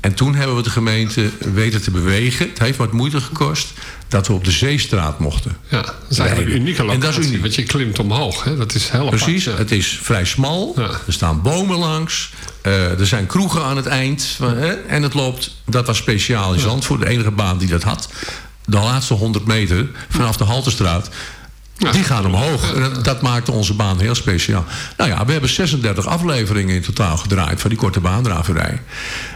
Speaker 7: En toen hebben we de gemeente weten te bewegen. Het heeft wat moeite gekost. Dat we op de Zeestraat mochten.
Speaker 6: Ja, dat is eigenlijk een unieke locatie.
Speaker 7: En dat is uniek.
Speaker 6: Want je klimt omhoog. Hè? Dat is heel apart,
Speaker 7: Precies,
Speaker 6: ja.
Speaker 7: het is vrij smal. Er staan bomen langs. Eh, er zijn kroegen aan het eind. van, hè, en het loopt, dat was speciaal in Zandvoort. De enige baan die dat had. De laatste 100 meter vanaf de Haltestraat. Die gaan omhoog. Dat maakte onze baan heel speciaal. Nou ja, we hebben 36 afleveringen in totaal gedraaid... van die korte baandraverij.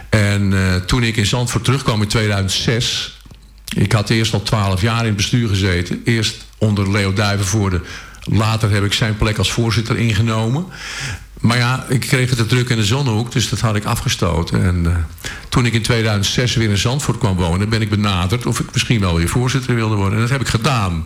Speaker 7: En eh, toen ik in Zandvoort terugkwam in 2006... Ik had eerst al 12 jaar in het bestuur gezeten. Eerst onder Leo Duivenvoorde. Later heb ik zijn plek als voorzitter ingenomen. Maar ja, ik kreeg het te druk in de zonnehoek, dus dat had ik afgestoten. En eh, toen ik in 2006 weer in Zandvoort kwam wonen... ben ik benaderd of ik misschien wel weer voorzitter wilde worden. En dat heb ik gedaan.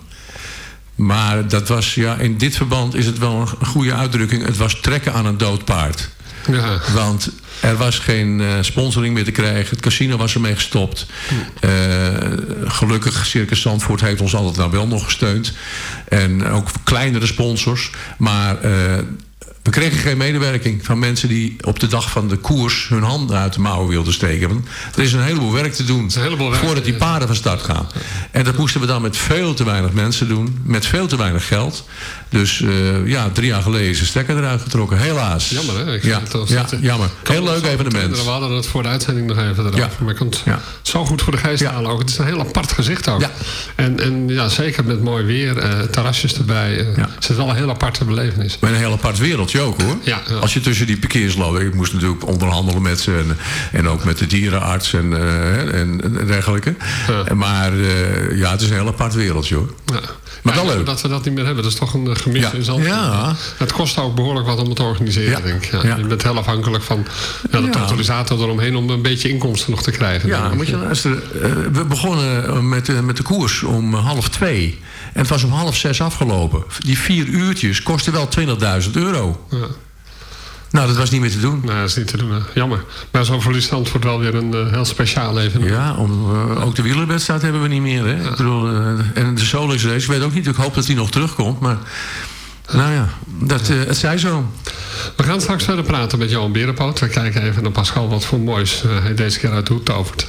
Speaker 7: Maar dat was, ja, in dit verband is het wel een goede uitdrukking. Het was trekken aan een dood paard.
Speaker 6: Ja.
Speaker 7: Want er was geen eh, sponsoring meer te krijgen. Het casino was ermee gestopt. Eh, gelukkig, Circus Zandvoort heeft ons altijd nou wel nog gesteund. En ook kleinere sponsors. Maar... eh, we kregen geen medewerking van mensen die op de dag van de koers hun handen uit de mouwen wilden steken. Want er is een heleboel werk te doen voordat die paarden van start gaan. En dat moesten we dan met veel te weinig mensen doen, met veel te weinig geld. Dus eh, ja, drie jaar geleden is de stekker eruit getrokken, helaas.
Speaker 6: Jammer hè? Ik
Speaker 7: Ja,
Speaker 6: vind het
Speaker 7: ja, jammer. Heel leuk evenement.
Speaker 6: We hadden het voor de uitzending nog even erover. Maar ik vond het zo goed voor de geest halen ook. Het is een heel apart gezicht ook. En, en ja, zeker met mooi weer, eh, terrasjes erbij. eh, Het is wel een heel aparte belevenis.
Speaker 7: Met een heel apart wereldje ook hoor.
Speaker 6: Ja,
Speaker 7: Als je tussen die parkeerslopen... Ik moest natuurlijk onderhandelen met ze. En, en ook met de dierenarts en, eh, en, dergelijke. Maar eh, ja, het is een heel apart wereldje hoor. Maar wel leuk.
Speaker 6: Dat we dat niet meer hebben, dat is toch een eh, gemis
Speaker 7: Ja.
Speaker 6: in Zandvoort.
Speaker 7: Ja.
Speaker 6: Het kost ook behoorlijk wat om het te organiseren, denk ik. Je bent heel afhankelijk van ja, de totalisator eromheen... om een beetje inkomsten nog te krijgen.
Speaker 7: Ja, moet je luisteren. Eh, we begonnen met, de- met de koers om half twee. En het was om half zes afgelopen. Die vier uurtjes kostten wel 20.000 euro.
Speaker 6: Ja.
Speaker 7: Nou, dat was niet meer te doen.
Speaker 6: Nou, dat is niet te doen. hè. Jammer. Maar zo verliest Zandvoort wel weer een eh, heel speciaal evenement.
Speaker 7: Ja, om, eh, ook de wielerwedstrijd hebben we niet meer. Hè? Ik bedoel, eh, en de Solix race, ik weet ook niet. Ik hoop dat die nog terugkomt. Maar nou ja, dat, het zij zo.
Speaker 6: We gaan straks verder praten met Johan Berenpoot. We kijken even naar Pascal wat voor moois hij deze keer uit de hoed tovert.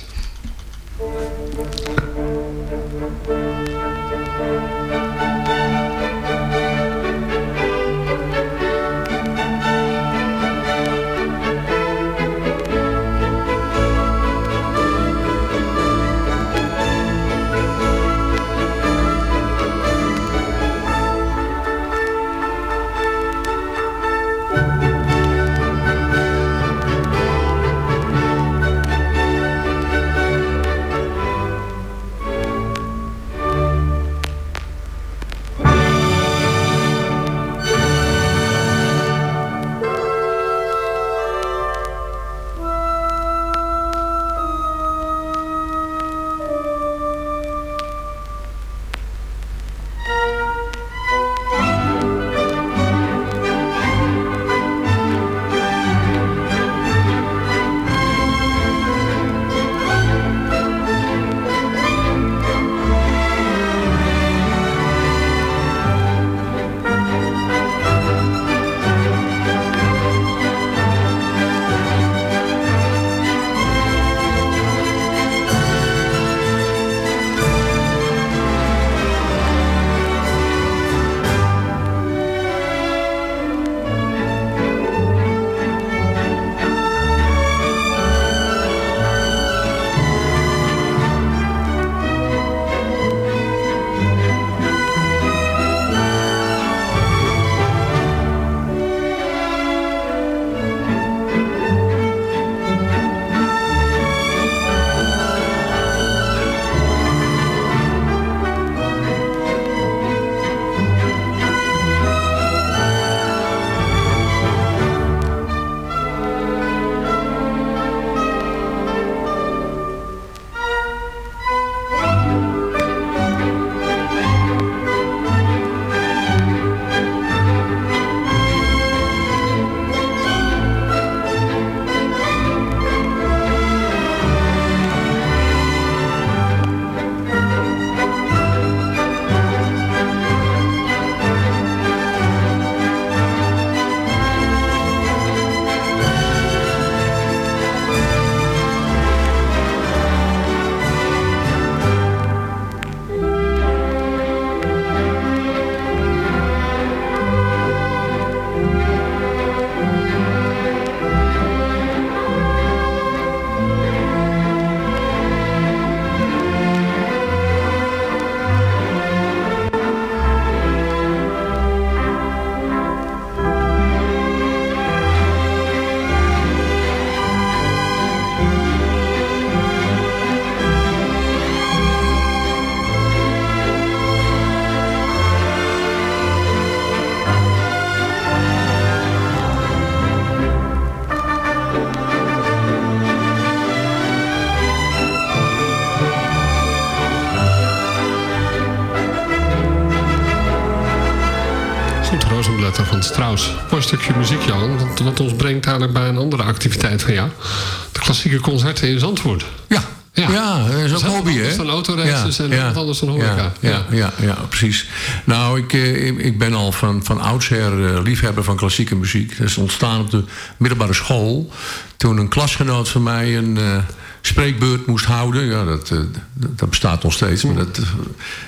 Speaker 6: Stukje muziek, Jan. Wat, ons brengt eigenlijk bij een andere activiteit van jou. De klassieke concerten in Zandvoort.
Speaker 7: Ja, ja, dat is ook
Speaker 6: heel
Speaker 7: hobby, hè?
Speaker 6: anders dan autoraces en wat anders dan horeca.
Speaker 7: Ja, ja, ja, ja, precies. Nou, ik, eh, ik- ik ben al van, van oudsher eh, liefhebber van klassieke muziek. Dat is ontstaan op de middelbare school. Toen een klasgenoot van mij een eh, spreekbeurt moest houden. Ja, dat, eh, dat bestaat nog steeds. Maar dat, eh,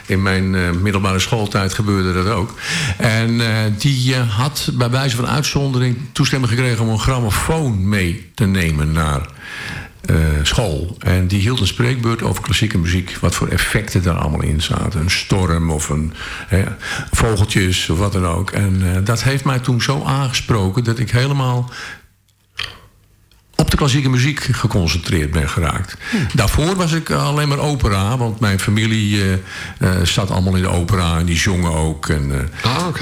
Speaker 7: in mijn eh, middelbare schooltijd gebeurde dat ook. En die had bij wijze van uitzondering toestemming gekregen... om een grammofoon mee te nemen naar school. En die hield een spreekbeurt over klassieke muziek. Wat voor effecten daar allemaal in zaten. Een storm of een hè, vogeltjes of wat dan ook. En dat heeft mij toen zo aangesproken dat ik helemaal op de klassieke muziek geconcentreerd ben geraakt. Daarvoor was ik alleen maar opera, want mijn familie eh, eh, zat allemaal in de opera en die zongen ook. En,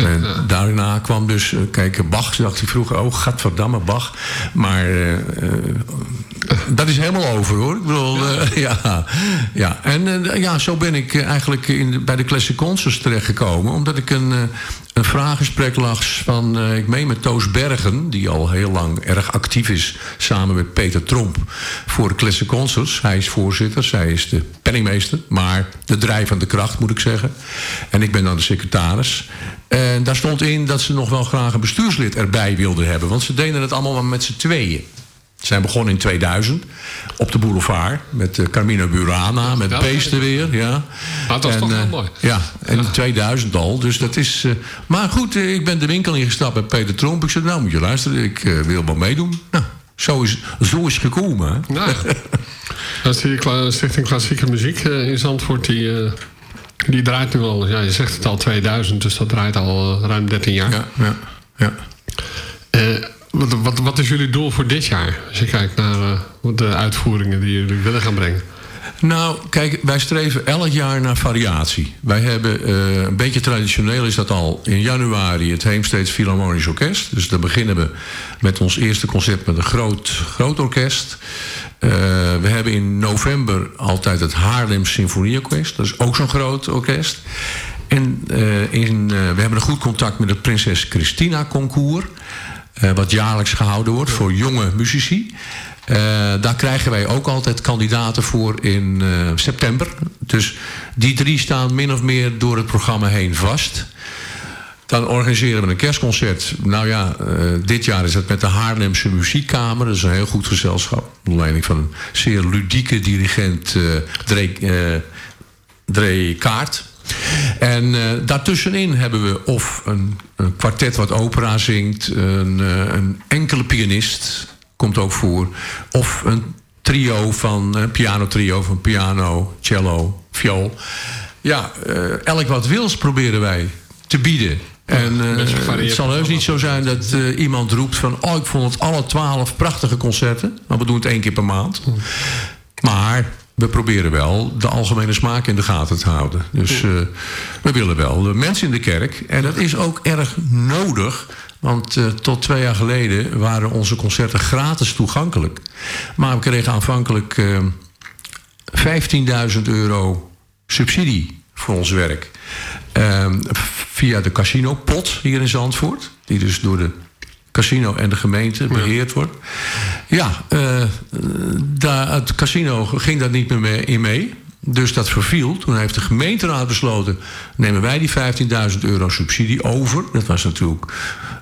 Speaker 7: eh, en daarna kwam dus, eh, kijk, Bach, dacht ik vroeger, oh, gadverdamme, Bach. Maar eh, eh, dat is helemaal over hoor. Ik bedoel, eh, ja. ja. En eh, ja, zo ben ik eh, eigenlijk in de- bij de Classic Concerts terechtgekomen. Omdat ik een, een vraaggesprek las van, ik meen met Toos Bergen... die al heel lang erg actief is samen met Peter Tromp voor de Classic Concerts. Hij is voorzitter, zij is de penningmeester. Maar de drijvende kracht, moet ik zeggen. En ik ben dan de secretaris. En daar stond in dat ze nog wel graag een bestuurslid erbij wilden hebben. Want ze deden het allemaal maar met z'n tweeën. Zijn begonnen in 2000 op de boulevard met eh, Carmino Burana, met
Speaker 6: Ja,
Speaker 7: Beesten weer. Ja.
Speaker 6: Maar dat is toch
Speaker 7: eh,
Speaker 6: wel mooi.
Speaker 7: Ja, en in 2000 al. Dus dat is. eh, maar goed, eh, ik ben de winkel ingestapt bij Peter Tromp. Ik zei, nou moet je luisteren, ik eh, wil wel meedoen. Nou, zo is, zo is gekomen. hè.
Speaker 6: Nou, dat is die Stichting Klassieke Muziek eh, in Zandvoort. Die, eh, die draait nu al, ja, je zegt het al 2000, dus dat draait al eh, ruim 13 jaar.
Speaker 7: Ja, ja, ja.
Speaker 6: Wat, wat, is jullie doel voor dit jaar? Als je kijkt naar eh, de uitvoeringen die jullie willen gaan brengen.
Speaker 7: Nou, kijk, wij streven elk jaar naar variatie. Wij hebben, eh, een beetje traditioneel is dat al, in januari het Heemsteeds Philharmonisch Orkest. Dus dan beginnen we met ons eerste concert met een groot, groot orkest. Eh, we hebben in november altijd het Haarlem Symfonieorkest. Dat is ook zo'n groot orkest. En in, we hebben een goed contact met het Prinses Christina Concours. Eh, wat jaarlijks gehouden wordt voor jonge muzici. Eh, daar krijgen wij ook altijd kandidaten voor in eh, september. Dus die drie staan min of meer door het programma heen vast. Dan organiseren we een kerstconcert. Nou ja, dit jaar is het met de Haarlemse Muziekkamer. Dat is een heel goed gezelschap. Onder leiding van een zeer ludieke dirigent Dree, eh, Dree Kaart. En eh, daartussenin hebben we of een, een kwartet wat opera zingt... een, eh, een enkele pianist, komt ook voor... of een trio van, een pianotrio van piano, cello, viool. Ja, eh, elk wat wils proberen wij te bieden. En eh, het zal heus niet zo zijn dat eh, iemand roept van... oh, ik vond het alle twaalf prachtige concerten. Maar we doen het één keer per maand. Maar we proberen wel de algemene smaak in de gaten te houden. Dus eh, we willen wel de mensen in de kerk. En dat is ook erg nodig. Want eh, tot twee jaar geleden waren onze concerten gratis toegankelijk. Maar we kregen aanvankelijk eh 15.000 euro subsidie voor ons werk. Ehm, via de casino-pot hier in Zandvoort. Die dus door de casino en de gemeente beheerd wordt. Ja, eh, daar, het casino ging daar niet meer mee, in mee. Dus dat verviel. Toen heeft de gemeenteraad besloten... nemen wij die 15.000 euro subsidie over. Dat was natuurlijk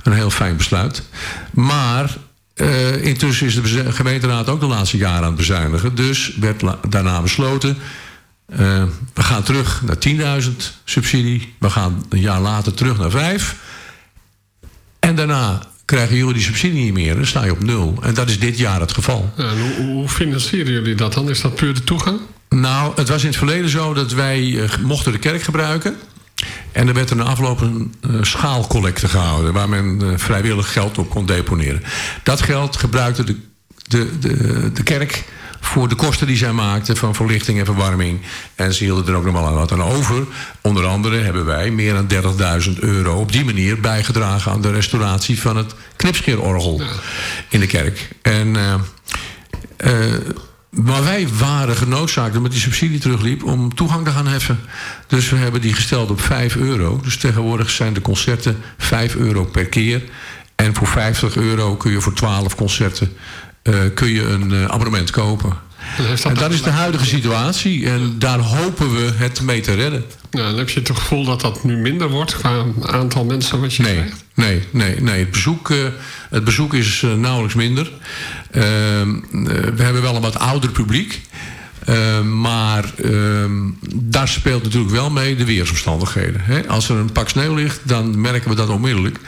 Speaker 7: een heel fijn besluit. Maar eh, intussen is de gemeenteraad ook de laatste jaren aan het bezuinigen. Dus werd daarna besloten... eh, we gaan terug naar 10.000 subsidie. We gaan een jaar later terug naar 5. En daarna krijgen jullie die subsidie niet meer. Dan sta je op nul. En dat is dit jaar het geval.
Speaker 6: En hoe, hoe financieren jullie dat dan? Is dat puur de toegang?
Speaker 7: Nou, het was in het verleden zo dat wij eh, mochten de kerk gebruiken. En er werd er na afloop een eh, schaalcollecte gehouden... waar men eh, vrijwillig geld op kon deponeren. Dat geld gebruikte de, de, de, de kerk voor de kosten die zij maakten... van verlichting en verwarming. En ze hielden er ook nog wel wat aan over. Onder andere hebben wij meer dan 30.000 euro... op die manier bijgedragen aan de restauratie van het knipscheerorgel in de kerk. En... eh, eh, maar wij waren genoodzaakt, omdat die subsidie terugliep, om toegang te gaan heffen. Dus we hebben die gesteld op 5 euro. Dus tegenwoordig zijn de concerten 5 euro per keer. En voor 50 euro kun je voor 12 concerten eh, kun je een abonnement kopen. En dat is de huidige situatie. En daar hopen we het mee te redden.
Speaker 6: Nou, dan heb je het gevoel dat dat nu minder wordt qua aantal mensen wat je
Speaker 7: Nee,
Speaker 6: krijgt?
Speaker 7: nee, nee, nee. Het bezoek, eh, het bezoek is eh, nauwelijks minder. Ehm, eh, we hebben wel een wat ouder publiek. Ehm, maar ehm, daar speelt natuurlijk wel mee de weersomstandigheden. Hè? Als er een pak sneeuw ligt, dan merken we dat onmiddellijk.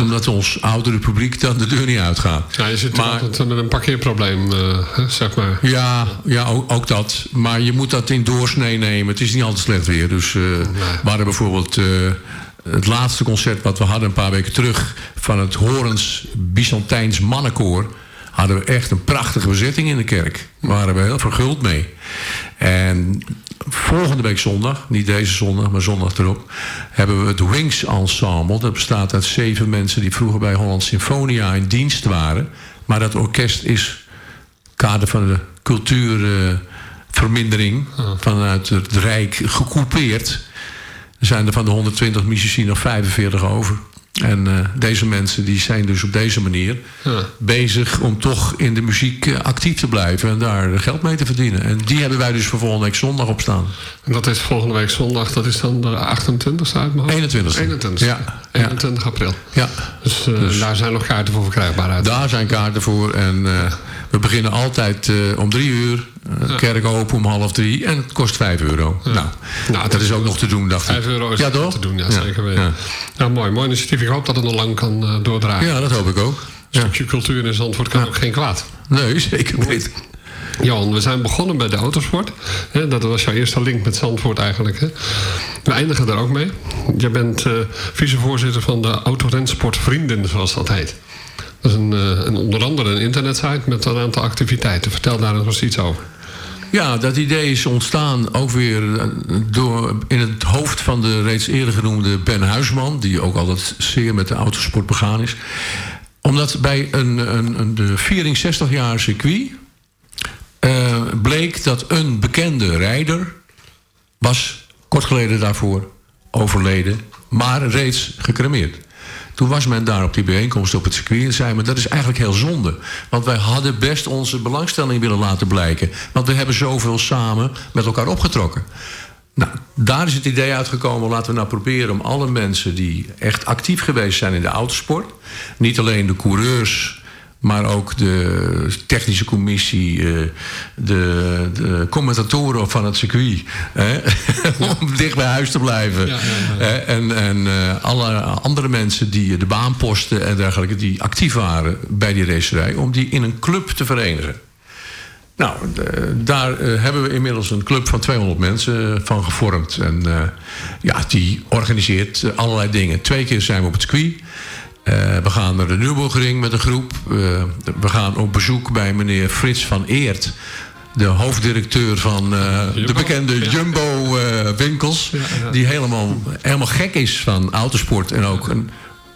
Speaker 7: Omdat ons oudere publiek dan de deur niet uitgaat.
Speaker 6: Ja, je zit maar, altijd met een parkeerprobleem, eh, zeg maar.
Speaker 7: Ja, ja ook, ook dat. Maar je moet dat in doorsnee nemen. Het is niet altijd slecht weer. Dus eh, we hadden bijvoorbeeld eh, het laatste concert wat we hadden een paar weken terug... van het Horens Byzantijns Mannenkoor... hadden we echt een prachtige bezetting in de kerk. Daar waren we heel verguld mee. En volgende week zondag, niet deze zondag, maar zondag erop... hebben we het Wings Ensemble. Dat bestaat uit zeven mensen die vroeger bij Holland Symfonia in dienst waren. Maar dat orkest is kader van de cultuurvermindering vanuit het Rijk gecoupeerd. Er zijn er van de 120 muzici nog 45 over. En eh, deze mensen die zijn dus op deze manier bezig om toch in de muziek eh, actief te blijven en daar geld mee te verdienen. En die hebben wij dus voor volgende week zondag op staan.
Speaker 6: En dat is volgende week zondag, dat is dan de 28 uit mijn hoofd?
Speaker 7: 21.
Speaker 6: 21.
Speaker 7: Ja.
Speaker 6: 21 april.
Speaker 7: Ja.
Speaker 6: Dus, eh, daar zijn nog kaarten voor verkrijgbaar uit.
Speaker 7: Daar zijn kaarten voor en eh, we beginnen altijd eh, om drie uur. eh, kerk open om half drie en het kost vijf euro. Nou, dat is ook nog te doen, dacht ik.
Speaker 6: 5 euro is
Speaker 7: ja, toch?
Speaker 6: te doen, ja, zeker weten.
Speaker 7: Ja.
Speaker 6: Ja. mooi, mooi initiatief. Ik hoop dat het nog lang kan eh, doordraaien.
Speaker 7: Ja, dat hoop ik ook.
Speaker 6: Een stukje cultuur in Zandvoort kan ook geen kwaad.
Speaker 7: Nee, zeker weten.
Speaker 6: Jan, we zijn begonnen bij de autosport. Dat was jouw eerste link met Zandvoort eigenlijk. We eindigen daar ook mee. Je bent vicevoorzitter van de Autorensport Vrienden, zoals dat heet. Dat is een, eh, een, onder andere een internetsite met een aantal activiteiten. Vertel daar nog eens iets over.
Speaker 7: Ja, dat idee is ontstaan ook weer eh, door, in het hoofd van de reeds eerder genoemde Ben Huisman... die ook altijd zeer met de autosport begaan is. Omdat bij een, een, een, de viering 60 jaar circuit... eh, bleek dat een bekende rijder was kort geleden daarvoor overleden... maar reeds gecremeerd. Toen was men daar op die bijeenkomst op het circuit en zei men... dat is eigenlijk heel zonde. Want wij hadden best onze belangstelling willen laten blijken. Want we hebben zoveel samen met elkaar opgetrokken. Nou, daar is het idee uitgekomen. Laten we nou proberen om alle mensen die echt actief geweest zijn in de autosport... niet alleen de coureurs maar ook de technische commissie, eh, de, de commentatoren van het circuit. Hè? Om dicht bij huis te blijven. En, en eh, alle andere mensen die de baanposten en dergelijke... die actief waren bij die racerij... om die in een club te verenigen. Nou, daar eh, hebben we inmiddels een club van 200 mensen eh, van gevormd. En eh, ja, die organiseert eh, allerlei dingen. Twee keer zijn we op het circuit. Eh, we gaan naar de Nürburgring met een groep. Eh, we gaan op bezoek bij meneer Frits van Eert. De hoofddirecteur van eh, de bekende Jumbo eh, winkels. Die helemaal, helemaal gek is van autosport. En ook een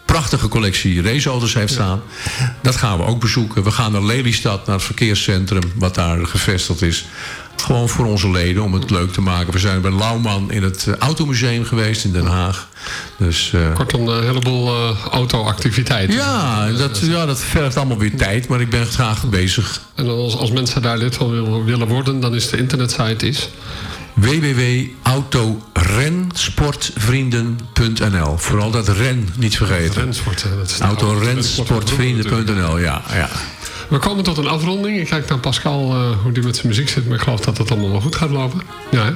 Speaker 7: prachtige collectie raceauto's heeft staan. Dat gaan we ook bezoeken. We gaan naar Lelystad, naar het verkeerscentrum... wat daar gevestigd is. Gewoon voor onze leden, om het leuk te maken. We zijn bij Lauwman in het eh, Automuseum geweest in Den Haag. Dus, eh,
Speaker 6: Kortom, een heleboel eh, auto-activiteiten.
Speaker 7: ja, dat, ja, dat vergt allemaal weer tijd, maar ik ben graag bezig.
Speaker 6: En als, als mensen daar lid van wil- willen worden, dan is de internetsite is...
Speaker 7: www.autorensportvrienden.nl Vooral dat ren niet vergeten. Autorensportvrienden.nl, ja, ja.
Speaker 6: We komen tot een afronding. Ik kijk naar Pascal eh, hoe die met zijn muziek zit, maar ik geloof dat het allemaal wel goed gaat lopen. Ja, hè?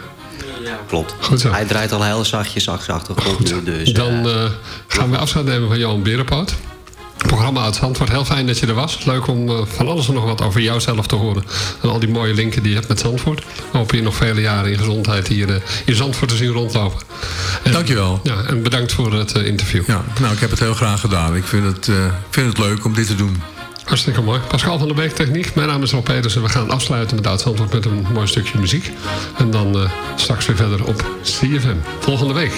Speaker 8: Ja, klopt.
Speaker 6: Goed zo.
Speaker 8: Hij draait al heel zachtjes achter de achtergrond nu, dus...
Speaker 6: Dan eh, gaan we afscheid nemen van Johan Berenpoot. Programma uit Zandvoort. Heel fijn dat je er was. Leuk om eh, van alles en nog wat over jouzelf te horen. En al die mooie linken die je hebt met Zandvoort. Hopen je nog vele jaren in gezondheid hier in Zandvoort te zien rondlopen. En,
Speaker 7: Dankjewel.
Speaker 6: Ja, en bedankt voor het interview.
Speaker 7: Ja, nou, ik heb het heel graag gedaan. Ik vind het, eh, vind het leuk om dit te doen.
Speaker 6: Hartstikke mooi. Pascal van der Beek Techniek. Mijn naam is Rob Peters en we gaan afsluiten met Oud-Zandvoort met een mooi stukje muziek. En dan eh, straks weer verder op CFM. Volgende week.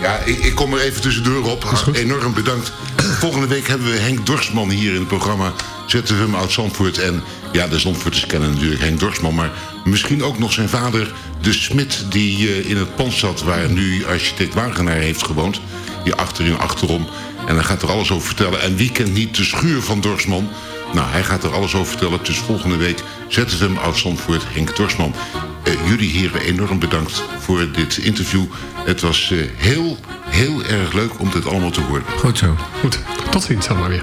Speaker 9: Ja, ik, ik kom er even tussendoor op. Enorm bedankt. Volgende week hebben we Henk Dorsman hier in het programma ZFM oud Zandvoort. En ja, de Zandvoorters kennen natuurlijk Henk Dorsman... maar misschien ook nog zijn vader, de Smit... die eh, in het pand zat waar nu architect Wagenaar heeft gewoond. Die achterin, achterom. En hij gaat er alles over vertellen. En wie kent niet de schuur van Dorsman... Nou, hij gaat er alles over vertellen. Dus volgende week ZFM oud Zandvoort, Henk Dorsman. Eh, jullie heren enorm bedankt voor dit interview. Het was eh, heel, heel erg leuk om dit allemaal te horen.
Speaker 7: Goed zo.
Speaker 6: Goed, tot ziens maar weer.